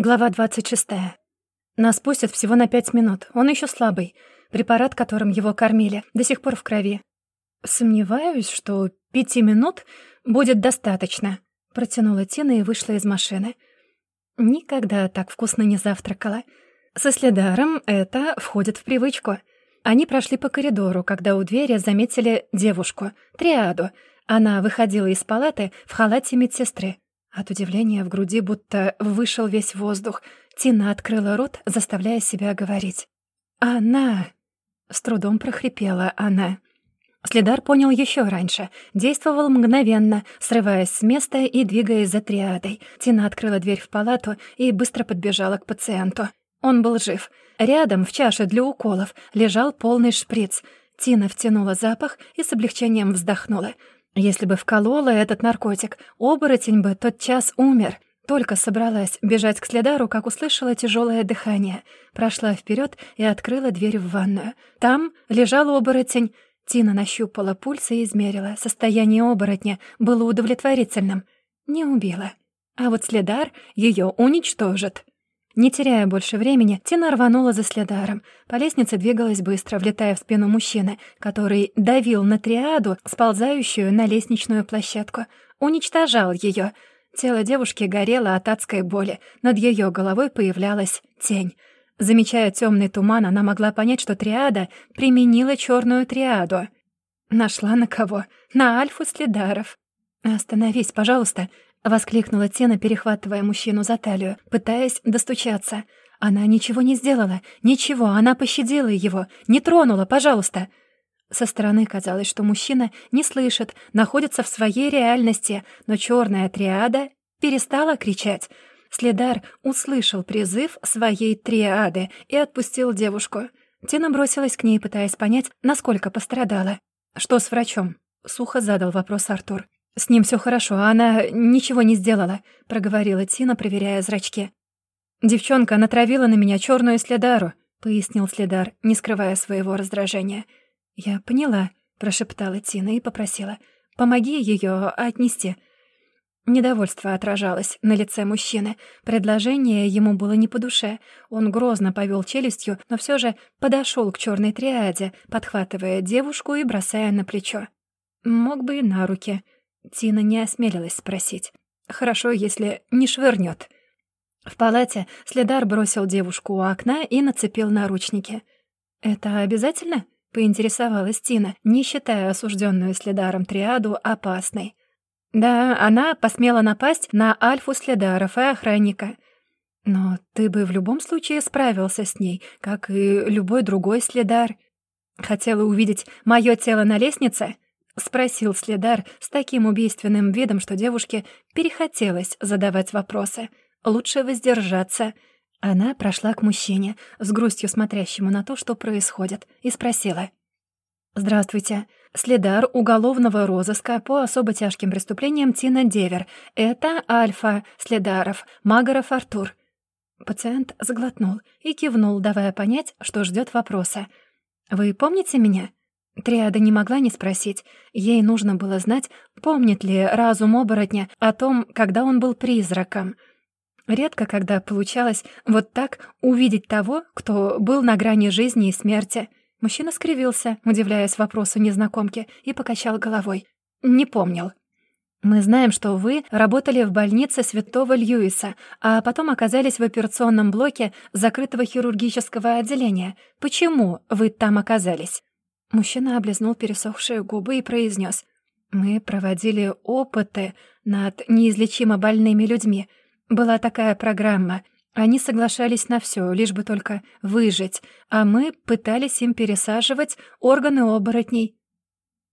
Глава 26. Нас пустят всего на пять минут. Он еще слабый. Препарат, которым его кормили, до сих пор в крови. Сомневаюсь, что пяти минут будет достаточно. Протянула Тина и вышла из машины. Никогда так вкусно не завтракала. Со следаром это входит в привычку. Они прошли по коридору, когда у двери заметили девушку, триаду. Она выходила из палаты в халате медсестры. От удивления в груди будто вышел весь воздух. Тина открыла рот, заставляя себя говорить. «Она!» — с трудом прохрипела она. Следар понял еще раньше. Действовал мгновенно, срываясь с места и двигаясь за триадой. Тина открыла дверь в палату и быстро подбежала к пациенту. Он был жив. Рядом, в чаше для уколов, лежал полный шприц. Тина втянула запах и с облегчением вздохнула. Если бы вколола этот наркотик, оборотень бы тот час умер. Только собралась бежать к следару, как услышала тяжелое дыхание. Прошла вперед и открыла дверь в ванную. Там лежал оборотень. Тина нащупала пульс и измерила. Состояние оборотня было удовлетворительным. Не убила. А вот следар ее уничтожит. Не теряя больше времени, Тина рванула за следаром. По лестнице двигалась быстро, влетая в спину мужчины, который давил на триаду, сползающую на лестничную площадку. Уничтожал ее. Тело девушки горело от адской боли. Над ее головой появлялась тень. Замечая темный туман, она могла понять, что триада применила черную триаду. Нашла на кого? На Альфу Следаров. «Остановись, пожалуйста», — воскликнула Тена, перехватывая мужчину за талию, пытаясь достучаться. «Она ничего не сделала. Ничего, она пощадила его. Не тронула, пожалуйста». Со стороны казалось, что мужчина не слышит, находится в своей реальности, но черная триада перестала кричать. Следар услышал призыв своей триады и отпустил девушку. Тина бросилась к ней, пытаясь понять, насколько пострадала. «Что с врачом?» — сухо задал вопрос Артур. «С ним все хорошо, а она ничего не сделала», — проговорила Тина, проверяя зрачки. «Девчонка натравила на меня черную следару», — пояснил следар, не скрывая своего раздражения. «Я поняла», — прошептала Тина и попросила. «Помоги ее отнести». Недовольство отражалось на лице мужчины. Предложение ему было не по душе. Он грозно повел челюстью, но все же подошел к черной триаде, подхватывая девушку и бросая на плечо. Мог бы и на руки — Тина не осмелилась спросить. «Хорошо, если не швырнет». В палате следар бросил девушку у окна и нацепил наручники. «Это обязательно?» — поинтересовалась Тина, не считая осужденную следаром триаду опасной. «Да, она посмела напасть на альфу следаров и охранника. Но ты бы в любом случае справился с ней, как и любой другой следар. Хотела увидеть мое тело на лестнице?» — спросил следар с таким убийственным видом, что девушке перехотелось задавать вопросы. Лучше воздержаться. Она прошла к мужчине, с грустью смотрящему на то, что происходит, и спросила. «Здравствуйте. Следар уголовного розыска по особо тяжким преступлениям Тина Девер. Это Альфа Следаров, Магаров Артур». Пациент заглотнул и кивнул, давая понять, что ждет вопроса. «Вы помните меня?» Триада не могла не спросить. Ей нужно было знать, помнит ли разум оборотня о том, когда он был призраком. Редко когда получалось вот так увидеть того, кто был на грани жизни и смерти. Мужчина скривился, удивляясь вопросу незнакомки, и покачал головой. «Не помнил». «Мы знаем, что вы работали в больнице Святого Льюиса, а потом оказались в операционном блоке закрытого хирургического отделения. Почему вы там оказались?» Мужчина облизнул пересохшие губы и произнес: «Мы проводили опыты над неизлечимо больными людьми. Была такая программа. Они соглашались на все, лишь бы только выжить, а мы пытались им пересаживать органы оборотней».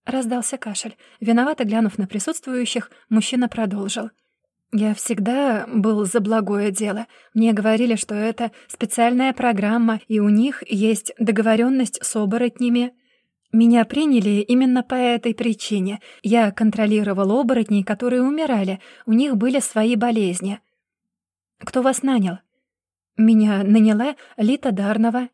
Раздался кашель. Виновато глянув на присутствующих, мужчина продолжил. «Я всегда был за благое дело. Мне говорили, что это специальная программа, и у них есть договоренность с оборотнями». Меня приняли именно по этой причине. Я контролировал оборотней, которые умирали. У них были свои болезни. Кто вас нанял? Меня наняла Лита Дарнова.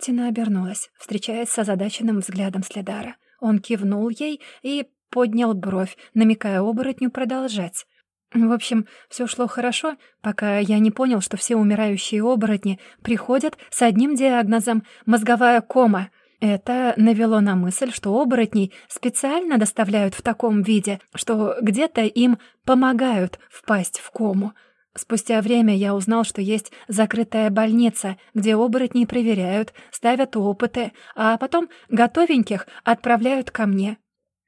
Тина обернулась, встречаясь с озадаченным взглядом Следара. Он кивнул ей и поднял бровь, намекая оборотню продолжать. В общем, все шло хорошо, пока я не понял, что все умирающие оборотни приходят с одним диагнозом — мозговая кома. Это навело на мысль, что оборотней специально доставляют в таком виде, что где-то им помогают впасть в кому. Спустя время я узнал, что есть закрытая больница, где оборотней проверяют, ставят опыты, а потом готовеньких отправляют ко мне.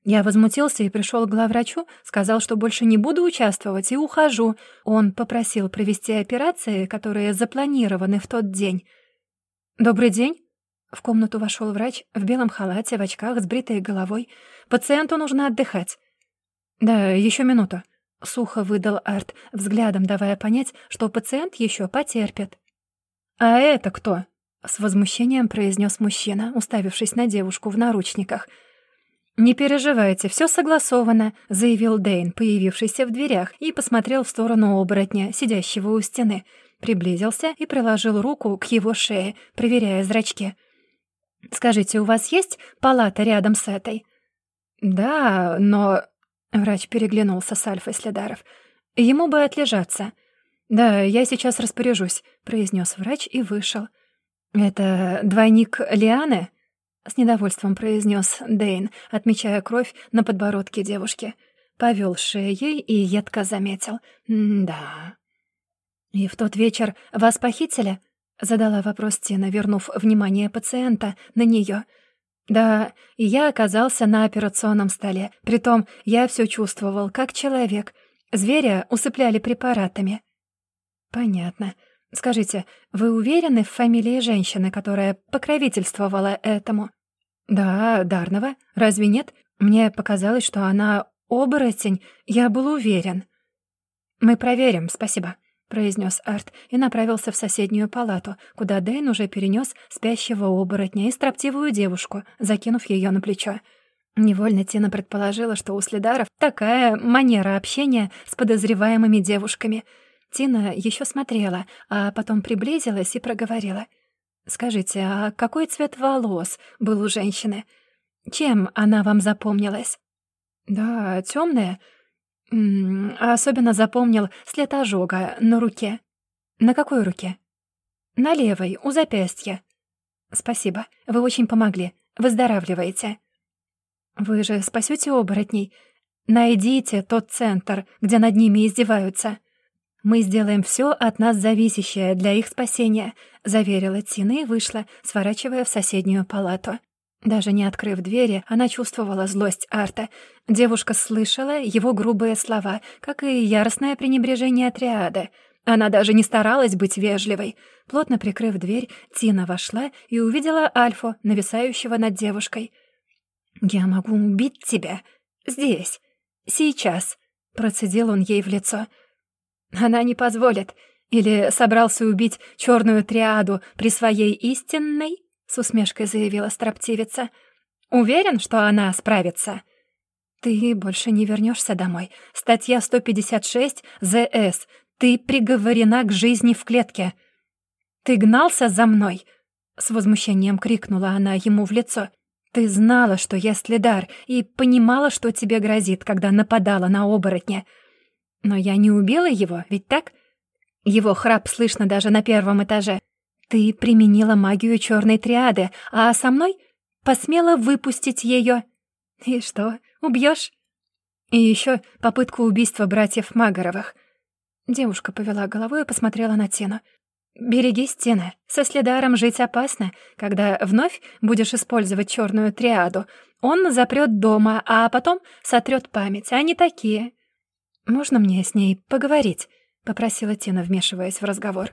Я возмутился и пришел к главврачу, сказал, что больше не буду участвовать и ухожу. Он попросил провести операции, которые запланированы в тот день. «Добрый день!» В комнату вошел врач в белом халате, в очках, с бритой головой. «Пациенту нужно отдыхать». «Да, еще минуту», — сухо выдал Арт, взглядом давая понять, что пациент еще потерпит. «А это кто?» — с возмущением произнес мужчина, уставившись на девушку в наручниках — «Не переживайте, все согласовано», — заявил Дэйн, появившийся в дверях, и посмотрел в сторону оборотня, сидящего у стены. Приблизился и приложил руку к его шее, проверяя зрачки. «Скажите, у вас есть палата рядом с этой?» «Да, но...» — врач переглянулся с Альфой Следаров. «Ему бы отлежаться». «Да, я сейчас распоряжусь», — произнес врач и вышел. «Это двойник Лианы?» — с недовольством произнес Дейн, отмечая кровь на подбородке девушки. Повел шеей и едко заметил. «Да». «И в тот вечер вас похитили?» — задала вопрос Тина, вернув внимание пациента на нее. «Да, и я оказался на операционном столе. Притом я все чувствовал, как человек. Зверя усыпляли препаратами». «Понятно. Скажите, вы уверены в фамилии женщины, которая покровительствовала этому? Да, Дарнова. Разве нет? Мне показалось, что она оборотень. Я был уверен. Мы проверим, спасибо, произнес Арт и направился в соседнюю палату, куда Дэйн уже перенес спящего оборотня и строптивую девушку, закинув ее на плечо. Невольно Тина предположила, что у следаров такая манера общения с подозреваемыми девушками — Тина еще смотрела, а потом приблизилась и проговорила. «Скажите, а какой цвет волос был у женщины? Чем она вам запомнилась?» «Да, темная. Особенно запомнил след ожога на руке». «На какой руке?» «На левой, у запястья». «Спасибо, вы очень помогли. Выздоравливаете». «Вы же спасете оборотней. Найдите тот центр, где над ними издеваются». «Мы сделаем все от нас зависящее для их спасения», — заверила Тина и вышла, сворачивая в соседнюю палату. Даже не открыв двери, она чувствовала злость Арта. Девушка слышала его грубые слова, как и яростное пренебрежение триады. Она даже не старалась быть вежливой. Плотно прикрыв дверь, Тина вошла и увидела Альфу, нависающего над девушкой. «Я могу убить тебя. Здесь. Сейчас», — процедил он ей в лицо. Она не позволит. Или собрался убить черную триаду при своей истинной? С усмешкой заявила строптивица. Уверен, что она справится? Ты больше не вернешься домой. Статья 156 ЗС. Ты приговорена к жизни в клетке. Ты гнался за мной? С возмущением крикнула она ему в лицо. Ты знала, что я следар, и понимала, что тебе грозит, когда нападала на оборотня. Но я не убила его, ведь так? Его храп слышно даже на первом этаже. Ты применила магию черной триады, а со мной посмела выпустить ее. И что, убьешь? И еще попытку убийства братьев Магаровых. Девушка повела головой и посмотрела на Тину. «Берегись, Тина. Со следаром жить опасно. Когда вновь будешь использовать черную триаду, он запрет дома, а потом сотрет память. Они такие. «Можно мне с ней поговорить?» — попросила Тина, вмешиваясь в разговор.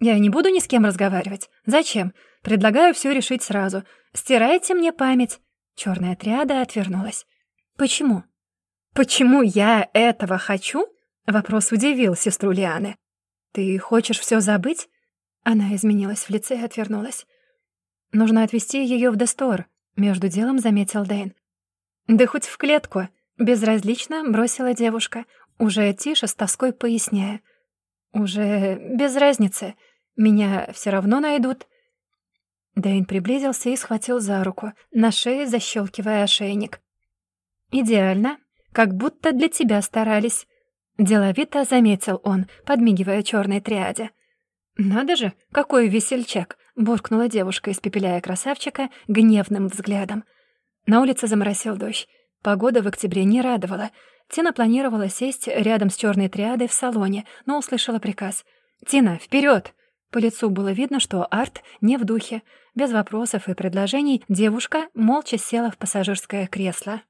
«Я не буду ни с кем разговаривать. Зачем? Предлагаю все решить сразу. Стирайте мне память». Черная триада отвернулась. «Почему?» «Почему я этого хочу?» — вопрос удивил сестру Лианы. «Ты хочешь все забыть?» Она изменилась в лице и отвернулась. «Нужно отвезти ее в Дестор», — между делом заметил Дэйн. «Да хоть в клетку. Безразлично бросила девушка, уже тише с тоской поясняя. «Уже без разницы. Меня все равно найдут». Дэйн приблизился и схватил за руку, на шее защелкивая ошейник. «Идеально. Как будто для тебя старались». Деловито заметил он, подмигивая черной триаде. «Надо же, какой весельчак!» — буркнула девушка, испепеляя красавчика гневным взглядом. На улице заморосил дождь. Погода в октябре не радовала. Тина планировала сесть рядом с черной триадой в салоне, но услышала приказ. «Тина, вперед! По лицу было видно, что Арт не в духе. Без вопросов и предложений девушка молча села в пассажирское кресло.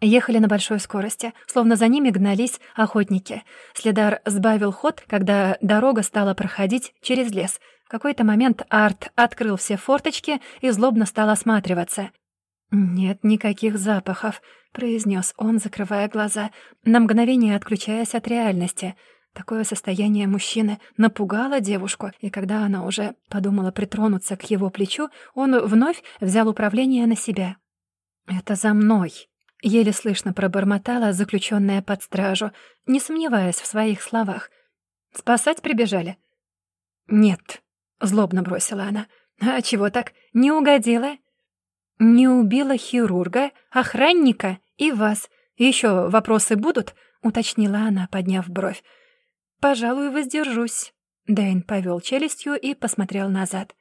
Ехали на большой скорости, словно за ними гнались охотники. Следар сбавил ход, когда дорога стала проходить через лес. В какой-то момент Арт открыл все форточки и злобно стал осматриваться. «Нет никаких запахов», — произнес он, закрывая глаза, на мгновение отключаясь от реальности. Такое состояние мужчины напугало девушку, и когда она уже подумала притронуться к его плечу, он вновь взял управление на себя. «Это за мной», Еле слышно пробормотала заключенная под стражу, не сомневаясь в своих словах. «Спасать прибежали?» «Нет», — злобно бросила она. «А чего так? Не угодила?» «Не убила хирурга, охранника и вас. Еще вопросы будут?» — уточнила она, подняв бровь. «Пожалуй, воздержусь». Дэйн повел челюстью и посмотрел назад.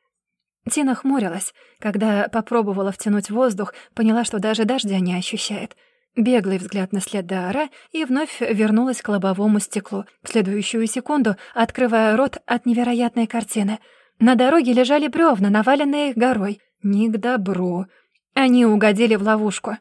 Тина хмурилась. Когда попробовала втянуть воздух, поняла, что даже дождя не ощущает. Беглый взгляд на след Даара и вновь вернулась к лобовому стеклу, в следующую секунду открывая рот от невероятной картины. На дороге лежали бревна, наваленные горой. Не к добру. Они угодили в ловушку.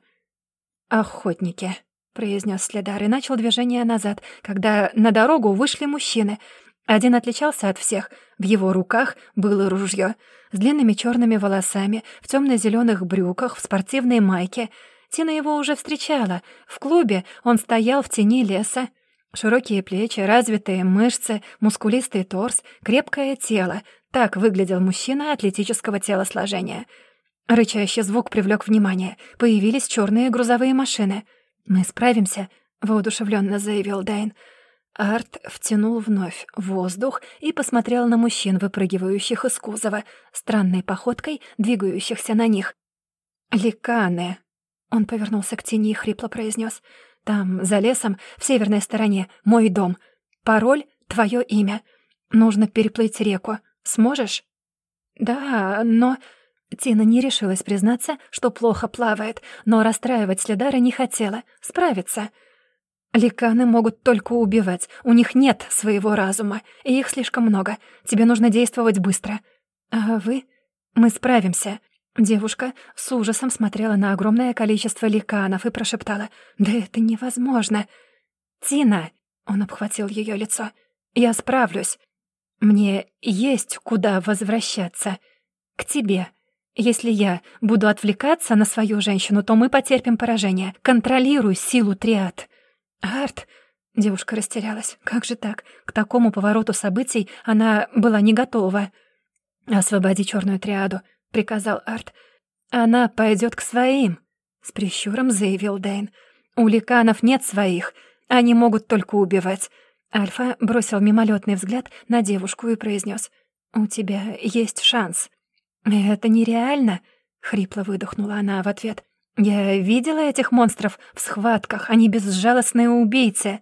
«Охотники», — произнес следар и начал движение назад, когда на дорогу вышли мужчины — один отличался от всех. В его руках было ружье. С длинными черными волосами, в темно-зеленых брюках, в спортивной майке. Тина его уже встречала. В клубе он стоял в тени леса. Широкие плечи, развитые мышцы, мускулистый торс, крепкое тело. Так выглядел мужчина атлетического телосложения. Рычащий звук привлек внимание. Появились черные грузовые машины. «Мы справимся», — воодушевленно заявил Дайн. Арт втянул вновь воздух и посмотрел на мужчин, выпрыгивающих из кузова, странной походкой, двигающихся на них. «Ликаны!» Он повернулся к тени и хрипло произнес. «Там, за лесом, в северной стороне, мой дом. Пароль — твое имя. Нужно переплыть реку. Сможешь?» «Да, но...» Тина не решилась признаться, что плохо плавает, но расстраивать Следара не хотела. Справиться — Ликаны могут только убивать. У них нет своего разума, и их слишком много. Тебе нужно действовать быстро. А вы? Мы справимся. Девушка с ужасом смотрела на огромное количество ликанов и прошептала. «Да это невозможно!» «Тина!» — он обхватил ее лицо. «Я справлюсь. Мне есть куда возвращаться. К тебе. Если я буду отвлекаться на свою женщину, то мы потерпим поражение. Контролируй силу триад». «Арт!» — девушка растерялась. «Как же так? К такому повороту событий она была не готова». «Освободи черную триаду», — приказал Арт. «Она пойдет к своим», — с прищуром заявил Дэйн. «У ликанов нет своих. Они могут только убивать». Альфа бросил мимолетный взгляд на девушку и произнес: «У тебя есть шанс». «Это нереально», — хрипло выдохнула она в ответ. Я видела этих монстров в схватках, они безжалостные убийцы.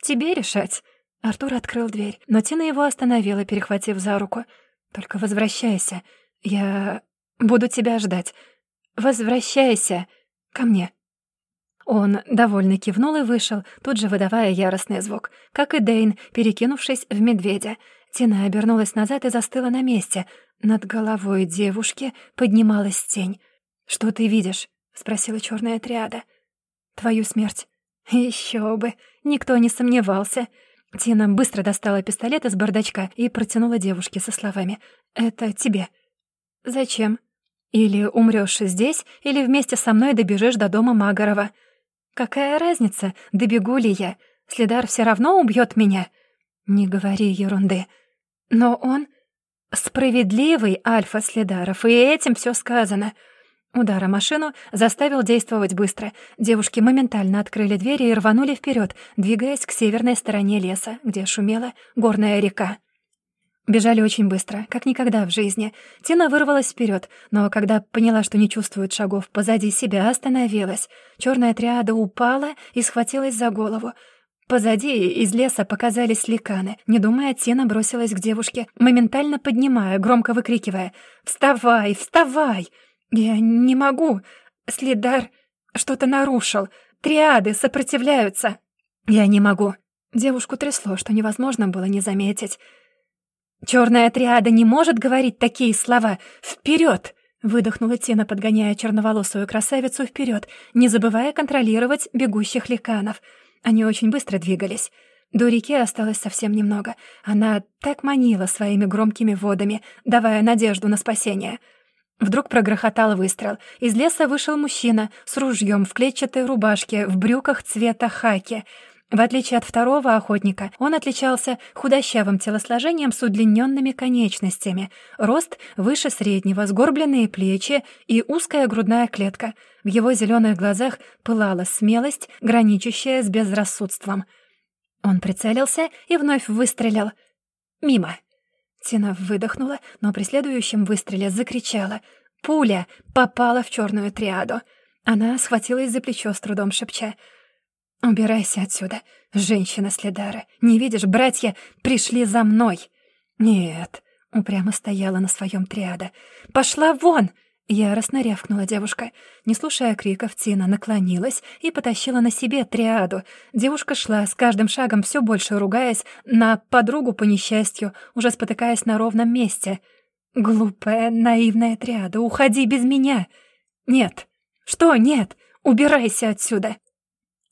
Тебе решать. Артур открыл дверь, но Тина его остановила, перехватив за руку. Только возвращайся. Я буду тебя ждать. Возвращайся ко мне. Он довольно кивнул и вышел, тут же выдавая яростный звук, как и Дейн, перекинувшись в медведя. Тина обернулась назад и застыла на месте. Над головой девушки поднималась тень. «Что ты видишь?» спросила черная триада. «Твою смерть». Еще бы, никто не сомневался. Тина быстро достала пистолет из бардачка и протянула девушке со словами «Это тебе». «Зачем? Или умрёшь здесь, или вместе со мной добежишь до дома Магарова. Какая разница, добегу ли я? Следар все равно убьет меня». «Не говори ерунды». «Но он...» «Справедливый Альфа Следаров, и этим все сказано». Удар о машину заставил действовать быстро. Девушки моментально открыли двери и рванули вперед, двигаясь к северной стороне леса, где шумела горная река. Бежали очень быстро, как никогда в жизни. Тина вырвалась вперед, но когда поняла, что не чувствует шагов позади себя, остановилась. Черная триада упала и схватилась за голову. Позади из леса показались ликаны. Не думая, Тина бросилась к девушке, моментально поднимая, громко выкрикивая «Вставай! Вставай!» «Я не могу! Следар что-то нарушил! Триады сопротивляются!» «Я не могу!» Девушку трясло, что невозможно было не заметить. «Чёрная триада не может говорить такие слова! Вперед! Выдохнула Тина, подгоняя черноволосую красавицу вперед, не забывая контролировать бегущих ликанов — они очень быстро двигались. До реки осталось совсем немного. Она так манила своими громкими водами, давая надежду на спасение. Вдруг прогрохотал выстрел. Из леса вышел мужчина с ружьем в клетчатой рубашке, в брюках цвета хаки. В отличие от второго охотника, он отличался худощавым телосложением с удлиненными конечностями, рост выше среднего, сгорбленные плечи и узкая грудная клетка — в его зеленых глазах пылала смелость, граничащая с безрассудством. Он прицелился и вновь выстрелил. Мимо. Тина выдохнула, но при следующем выстреле закричала. Пуля попала в черную триаду. Она схватилась за плечо, с трудом шепча. «Убирайся отсюда, женщина Следара. Не видишь, братья пришли за мной». «Нет», — упрямо стояла на своем триада. «Пошла вон!» Яростно рявкнула девушка. Не слушая криков, Тина наклонилась и потащила на себе триаду. Девушка шла, с каждым шагом все больше ругаясь на подругу по несчастью, уже спотыкаясь на ровном месте. «Глупая, наивная триада, уходи без меня!» «Нет!» «Что нет? Убирайся отсюда!»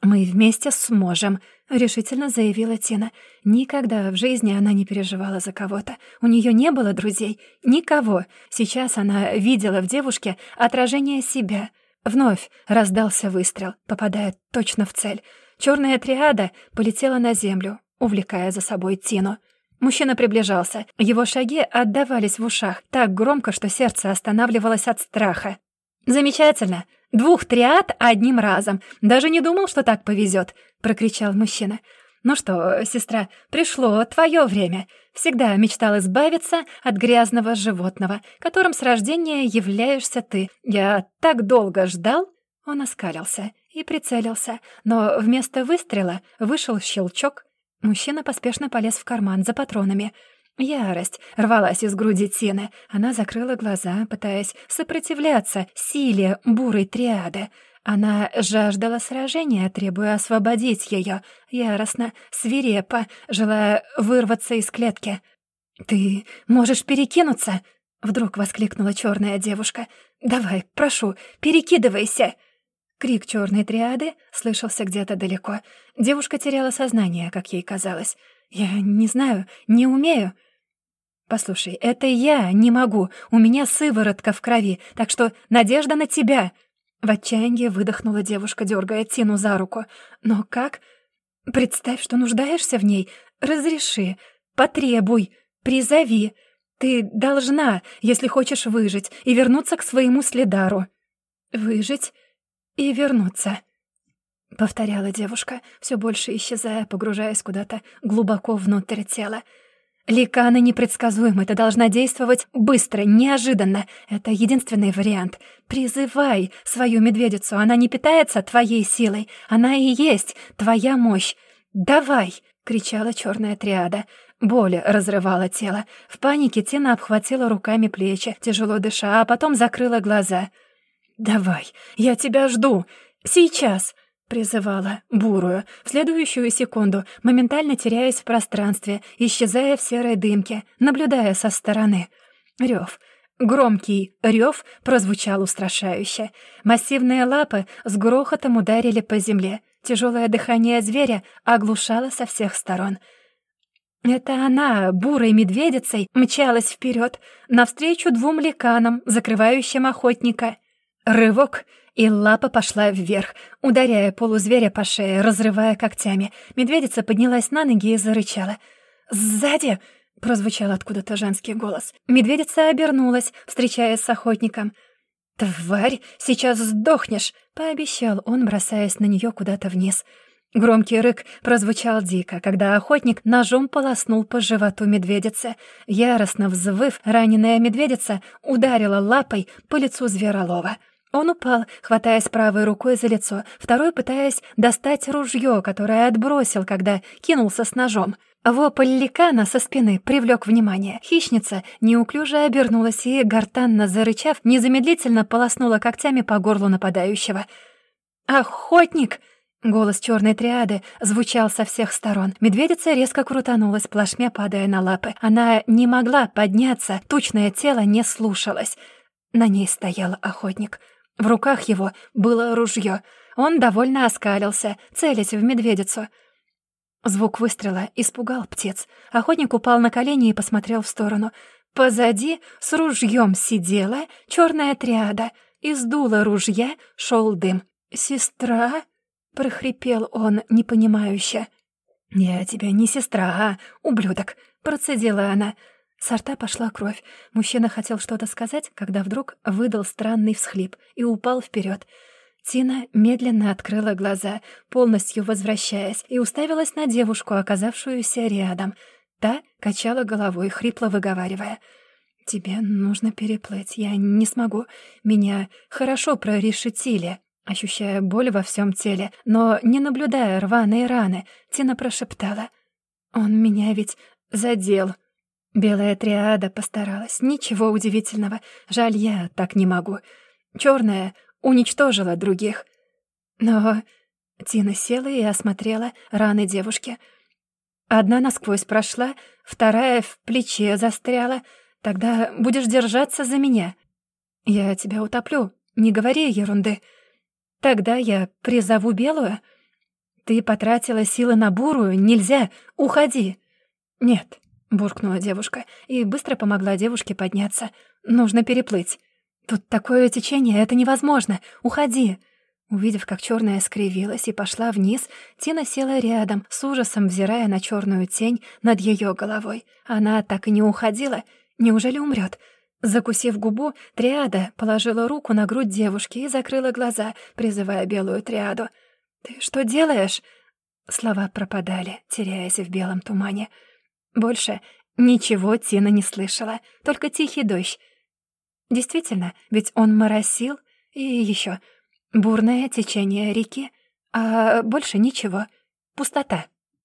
«Мы вместе сможем», — решительно заявила Тина. Никогда в жизни она не переживала за кого-то. У нее не было друзей. Никого. Сейчас она видела в девушке отражение себя. Вновь раздался выстрел, попадая точно в цель. Черная триада полетела на землю, увлекая за собой Тину. Мужчина приближался. Его шаги отдавались в ушах так громко, что сердце останавливалось от страха. «Замечательно! Двух триад одним разом. Даже не думал, что так повезет, прокричал мужчина. «Ну что, сестра, пришло твое время. Всегда мечтал избавиться от грязного животного, которым с рождения являешься ты. Я так долго ждал...» Он оскалился и прицелился, но вместо выстрела вышел щелчок. Мужчина поспешно полез в карман за патронами — Ярость рвалась из груди Тины. Она закрыла глаза, пытаясь сопротивляться силе бурой триады. Она жаждала сражения, требуя освободить ее, яростно, свирепо, желая вырваться из клетки. «Ты можешь перекинуться?» — вдруг воскликнула черная девушка. «Давай, прошу, перекидывайся!» Крик черной триады слышался где-то далеко. Девушка теряла сознание, как ей казалось. «Я не знаю, не умею». «Послушай, это я не могу. У меня сыворотка в крови, так что надежда на тебя!» В отчаянии выдохнула девушка, дергая Тину за руку. «Но как? Представь, что нуждаешься в ней. Разреши, потребуй, призови. Ты должна, если хочешь выжить и вернуться к своему следару». «Выжить и вернуться», — повторяла девушка, все больше исчезая, погружаясь куда-то глубоко внутрь тела. Ликаны непредсказуемы, ты должна действовать быстро, неожиданно. Это единственный вариант. Призывай свою медведицу, она не питается твоей силой, она и есть твоя мощь. Давай!» — кричала черная триада. Боль разрывала тело. В панике Тина обхватила руками плечи, тяжело дыша, а потом закрыла глаза. «Давай, я тебя жду. Сейчас!» Призывала бурую, в следующую секунду, моментально теряясь в пространстве, исчезая в серой дымке, наблюдая со стороны. Рев. Громкий рев прозвучал устрашающе. Массивные лапы с грохотом ударили по земле. Тяжелое дыхание зверя оглушало со всех сторон. Это она, бурой медведицей, мчалась вперед, навстречу двум ликанам, закрывающим охотника. Рывок — и лапа пошла вверх, ударяя полузверя по шее, разрывая когтями. Медведица поднялась на ноги и зарычала. «Сзади!» — прозвучал откуда-то женский голос. Медведица обернулась, встречаясь с охотником. «Тварь, сейчас сдохнешь!» — пообещал он, бросаясь на нее куда-то вниз. Громкий рык прозвучал дико, когда охотник ножом полоснул по животу медведицы. Яростно взвыв, раненая медведица ударила лапой по лицу Зверолова. Он упал, хватаясь правой рукой за лицо, второй пытаясь достать ружье, которое отбросил, когда кинулся с ножом. Вопль ликана со спины привлек внимание. Хищница неуклюже обернулась и, гортанно зарычав, незамедлительно полоснула когтями по горлу нападающего. «Охотник!» Голос черной триады звучал со всех сторон. Медведица резко крутанулась, плашмя падая на лапы. Она не могла подняться, тучное тело не слушалось. На ней стоял охотник. В руках его было ружье. Он довольно оскалился, целясь в медведицу. Звук выстрела испугал птиц. Охотник упал на колени и посмотрел в сторону. Позади с ружьем сидела черная триада. Из дула ружья шел дым. «Сестра?» — прохрипел он непонимающе. «Я тебе не сестра, а ублюдок», — процедила она. С рта пошла кровь. Мужчина хотел что-то сказать, когда вдруг выдал странный всхлип и упал вперед. Тина медленно открыла глаза, полностью возвращаясь, и уставилась на девушку, оказавшуюся рядом. Та качала головой, хрипло выговаривая. «Тебе нужно переплыть, я не смогу. Меня хорошо прорешетили». Ощущая боль во всем теле, но не наблюдая рваные раны, Тина прошептала. «Он меня ведь задел». Белая триада постаралась. Ничего удивительного. Жаль, я так не могу. Черная уничтожила других. Но Тина села и осмотрела раны девушки. Одна насквозь прошла, вторая в плече застряла. Тогда будешь держаться за меня. Я тебя утоплю. Не говори ерунды. Тогда я призову белую. Ты потратила силы на бурую, нельзя, уходи. Нет, — буркнула девушка и быстро помогла девушке подняться. «Нужно переплыть. Тут такое течение, это невозможно. Уходи!» Увидев, как черная скривилась и пошла вниз, Тина села рядом, с ужасом взирая на черную тень над ее головой. Она так и не уходила. Неужели умрет? Закусив губу, триада положила руку на грудь девушки и закрыла глаза, призывая белую триаду. «Ты что делаешь?» Слова пропадали, теряясь в белом тумане. Больше ничего Тина не слышала, только тихий дождь. Действительно, ведь он моросил, и еще бурное течение реки, а больше ничего, пустота.